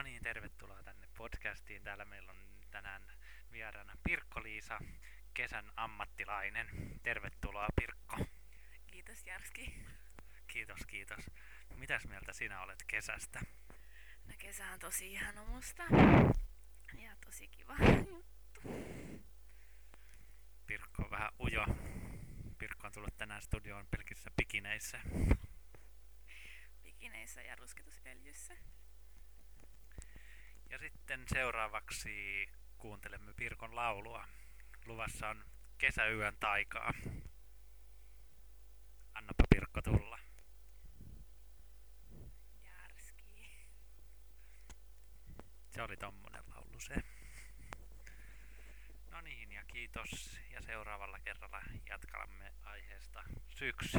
No niin, tervetuloa tänne podcastiin. Täällä meillä on tänään vieraana Pirkko-Liisa, kesän ammattilainen. Tervetuloa Pirkko. Kiitos Jarski. Kiitos, kiitos. Mitäs mieltä sinä olet kesästä? No kesä on tosi ihana musta. Ja tosi kiva juttu. Pirkko on vähän ujo. Pirkko on tullut tänään studioon pelkissä pikineissä. Pikineissä ja rusketusöljyssä. Sitten seuraavaksi kuuntelemme Pirkon laulua. Luvassa on kesäyön taikaa. Annapa Pirkko tulla. Jarski. Se oli tommonen laulu se. No niin, ja kiitos. Ja seuraavalla kerralla jatkamme aiheesta syksy.